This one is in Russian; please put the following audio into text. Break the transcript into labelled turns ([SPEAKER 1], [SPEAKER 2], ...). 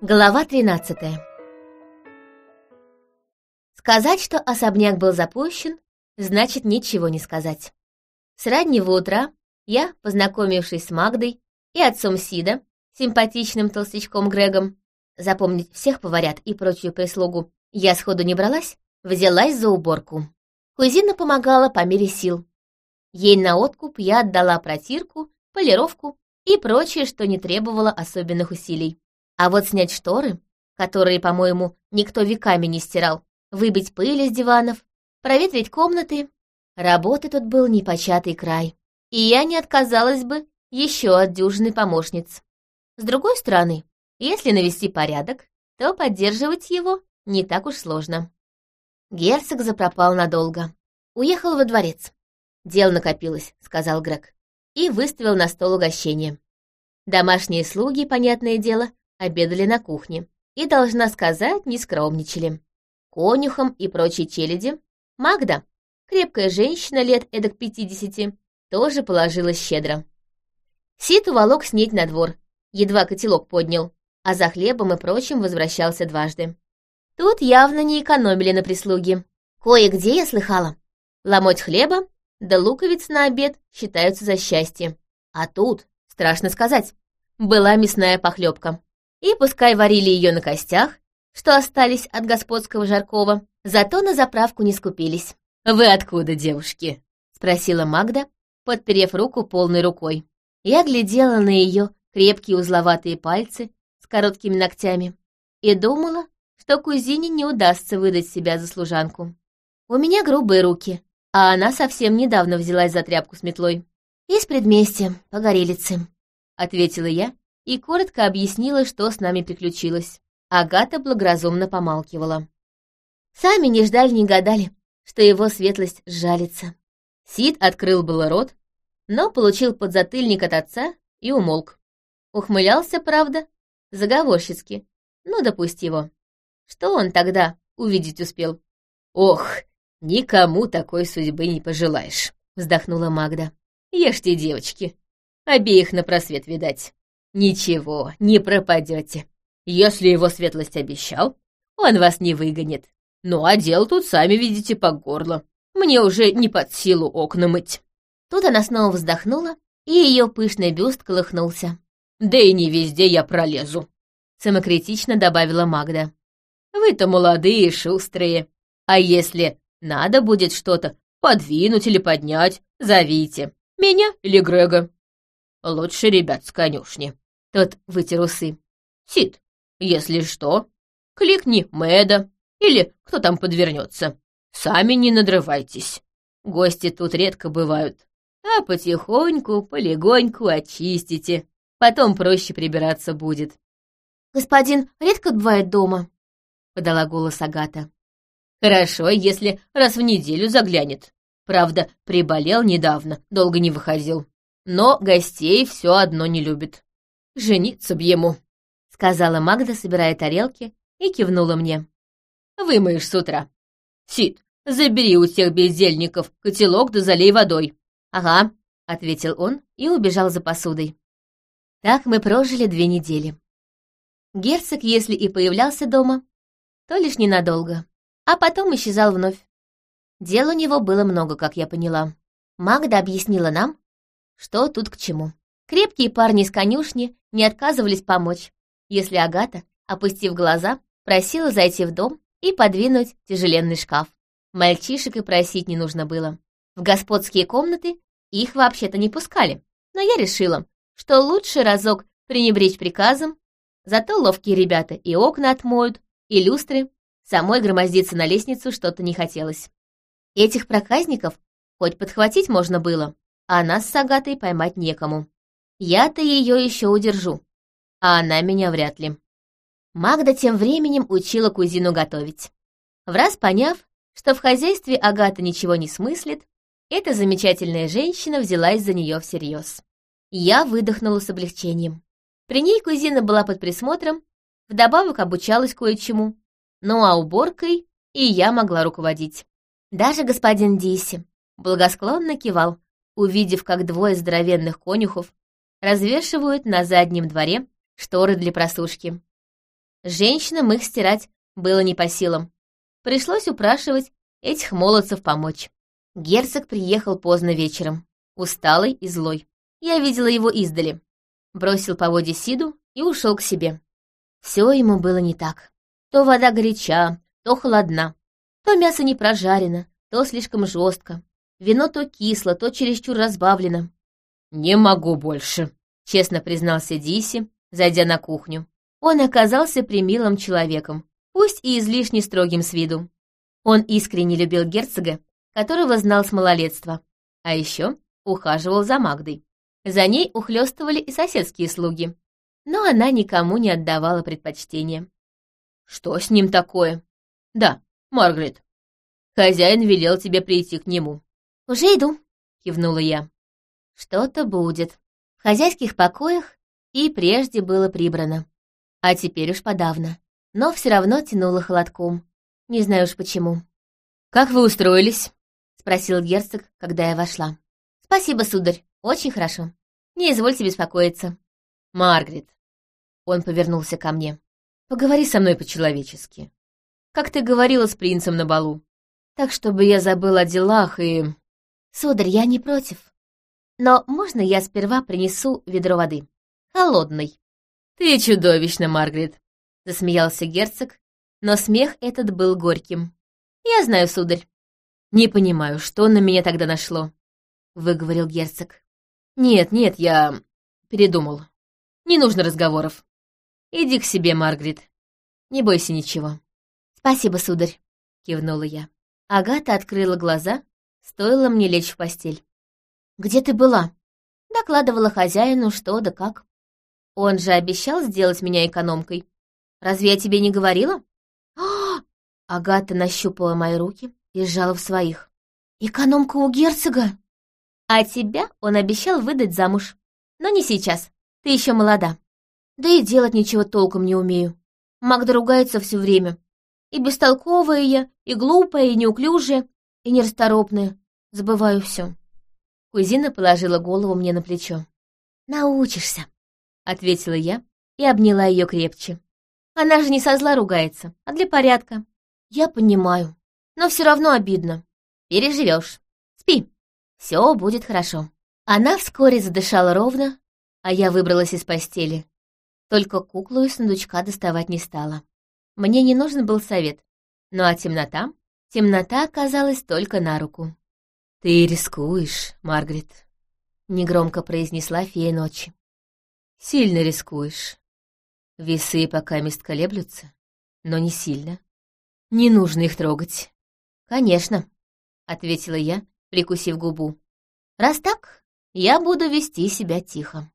[SPEAKER 1] Глава 13 Сказать, что особняк был запущен, значит ничего не сказать. С раннего утра я, познакомившись с Магдой и отцом Сида, симпатичным толстячком Грегом, запомнить всех поварят и прочую прислугу, я сходу не бралась, взялась за уборку. Кузина помогала по мере сил. Ей на откуп я отдала протирку, полировку и прочее, что не требовало особенных усилий. А вот снять шторы, которые, по-моему, никто веками не стирал, выбить пыль из диванов, проветрить комнаты, работы тут был непочатый край. И я не отказалась бы еще от дюжины помощниц. С другой стороны, если навести порядок, то поддерживать его не так уж сложно. Герцог запропал надолго. Уехал во дворец. «Дел накопилось», — сказал Грег, и выставил на стол угощение. Домашние слуги, понятное дело, обедали на кухне и, должна сказать, не скромничали. Конюхом и прочей челяди Магда, крепкая женщина лет эдак пятидесяти, тоже положилась щедро. Сит уволок снеть на двор, едва котелок поднял, а за хлебом и прочим возвращался дважды. Тут явно не экономили на прислуге. Кое-где я слыхала. Ломоть хлеба да луковиц на обед считаются за счастье. А тут, страшно сказать, была мясная похлебка. И пускай варили ее на костях, что остались от господского жаркого, зато на заправку не скупились. «Вы откуда, девушки?» — спросила Магда, подперев руку полной рукой. Я глядела на ее крепкие узловатые пальцы с короткими ногтями и думала, что кузине не удастся выдать себя за служанку. У меня грубые руки, а она совсем недавно взялась за тряпку с метлой. «Из предместья, погорелицы», — ответила я и коротко объяснила, что с нами приключилось. Агата благоразумно помалкивала. Сами не ждали, не гадали, что его светлость сжалится. Сид открыл было рот, но получил подзатыльник от отца и умолк. Ухмылялся, правда, заговорщицки, ну допусти его. Что он тогда увидеть успел? «Ох, никому такой судьбы не пожелаешь», — вздохнула Магда. «Ешьте, девочки, обеих на просвет видать». «Ничего, не пропадете. Если его светлость обещал, он вас не выгонит. Ну, а дел тут сами видите по горло. Мне уже не под силу окна мыть». Тут она снова вздохнула, и ее пышный бюст колыхнулся.
[SPEAKER 2] «Да и не везде я пролезу», —
[SPEAKER 1] самокритично добавила Магда.
[SPEAKER 2] «Вы-то молодые и шустрые. А если надо будет что-то подвинуть или поднять, зовите. Меня или Грега. Лучше ребят с конюшни. Тот вытер усы. Сид, если что, кликни Мэда или кто там подвернется. Сами не надрывайтесь. Гости тут редко бывают. А потихоньку, полегоньку очистите. Потом проще прибираться будет.
[SPEAKER 1] «Господин редко бывает дома?» — подала голос Агата.
[SPEAKER 2] «Хорошо, если раз в неделю заглянет. Правда, приболел недавно, долго не выходил но гостей все одно не любит. Жениться б ему, — сказала Магда, собирая тарелки, и кивнула мне. Вымоешь с утра. Сид, забери у тех бездельников котелок да залей водой.
[SPEAKER 1] Ага, — ответил он и убежал за посудой. Так мы прожили две недели. Герцог, если и появлялся дома, то лишь ненадолго, а потом исчезал вновь. Дел у него было много, как я поняла. Магда объяснила нам, что тут к чему. Крепкие парни из конюшни не отказывались помочь, если Агата, опустив глаза, просила зайти в дом и подвинуть тяжеленный шкаф. Мальчишек и просить не нужно было. В господские комнаты их вообще-то не пускали, но я решила, что лучше разок пренебречь приказом, зато ловкие ребята и окна отмоют, и люстры, самой громоздиться на лестницу что-то не хотелось. Этих проказников хоть подхватить можно было, а нас с Агатой поймать некому. Я-то ее еще удержу, а она меня вряд ли. Магда тем временем учила кузину готовить. В раз поняв, что в хозяйстве Агата ничего не смыслит, эта замечательная женщина взялась за нее всерьез. Я выдохнула с облегчением. При ней кузина была под присмотром, вдобавок обучалась кое-чему, ну а уборкой и я могла руководить. Даже господин Диси благосклонно кивал, увидев, как двое здоровенных конюхов развешивают на заднем дворе шторы для просушки. Женщинам их стирать было не по силам. Пришлось упрашивать этих молодцев помочь. Герцог приехал поздно вечером, усталый и злой. Я видела его издали. Бросил по воде Сиду и ушел к себе. Все ему было не так. То вода горяча, то холодна, то мясо не прожарено, то слишком жестко. Вино то кисло, то чересчур разбавлено.
[SPEAKER 2] «Не могу больше», — честно признался Диси, зайдя на кухню.
[SPEAKER 1] Он оказался примилым человеком, пусть и излишне строгим с виду. Он искренне любил герцога, которого знал с малолетства, а еще ухаживал за Магдой. За ней ухлёстывали и соседские слуги, но она никому не отдавала предпочтения.
[SPEAKER 2] «Что с ним такое?» «Да, Маргарет. Хозяин велел тебе прийти к нему».
[SPEAKER 1] «Уже иду», — кивнула я. «Что-то будет. В хозяйских покоях и прежде было прибрано. А теперь уж подавно. Но все равно тянуло холодком. Не знаю уж почему».
[SPEAKER 2] «Как вы устроились?»
[SPEAKER 1] — спросил герцог, когда я вошла. «Спасибо, сударь, очень хорошо. Не извольте беспокоиться».
[SPEAKER 2] «Маргарет». Он повернулся ко мне. «Поговори со мной по-человечески. Как ты говорила с принцем на балу. Так, чтобы я забыл о делах и...»
[SPEAKER 1] «Сударь, я не против. Но можно я сперва принесу ведро воды? Холодной».
[SPEAKER 2] «Ты чудовищна, Маргарет», — засмеялся герцог, но смех этот был горьким.
[SPEAKER 1] «Я знаю, сударь».
[SPEAKER 2] «Не понимаю, что на меня тогда нашло», — выговорил герцог. «Нет, нет, я передумал. Не нужно разговоров. Иди к себе, Маргарет. Не бойся ничего».
[SPEAKER 1] «Спасибо, сударь», — кивнула я. Агата открыла глаза, стоило мне лечь в постель. «Где ты была?» Докладывала хозяину, что да как. Он же обещал сделать меня экономкой. Разве я тебе не говорила? Агата нащупала мои руки и сжала в своих. «Экономка у герцога?» «А тебя он обещал выдать замуж. Но не сейчас. Ты еще молода. Да и делать ничего толком не умею. Магда ругается все время. И бестолковая я, и глупая, и неуклюжая, и нерасторопная. Забываю все. Кузина положила голову мне на плечо. «Научишься», — ответила я и обняла ее крепче. «Она же не со зла ругается, а для порядка. Я понимаю, но все равно обидно. Переживешь. Спи, все будет хорошо». Она вскоре задышала ровно, а я выбралась из постели. Только куклу из сундучка доставать не стала. Мне не нужен был совет. Ну а темнота? Темнота оказалась только на руку.
[SPEAKER 2] «Ты рискуешь, Маргарет», — негромко произнесла фея ночи. «Сильно рискуешь. Весы пока мест колеблются, но не сильно. Не нужно их трогать».
[SPEAKER 1] «Конечно», — ответила я, прикусив губу. «Раз так, я буду вести себя тихо».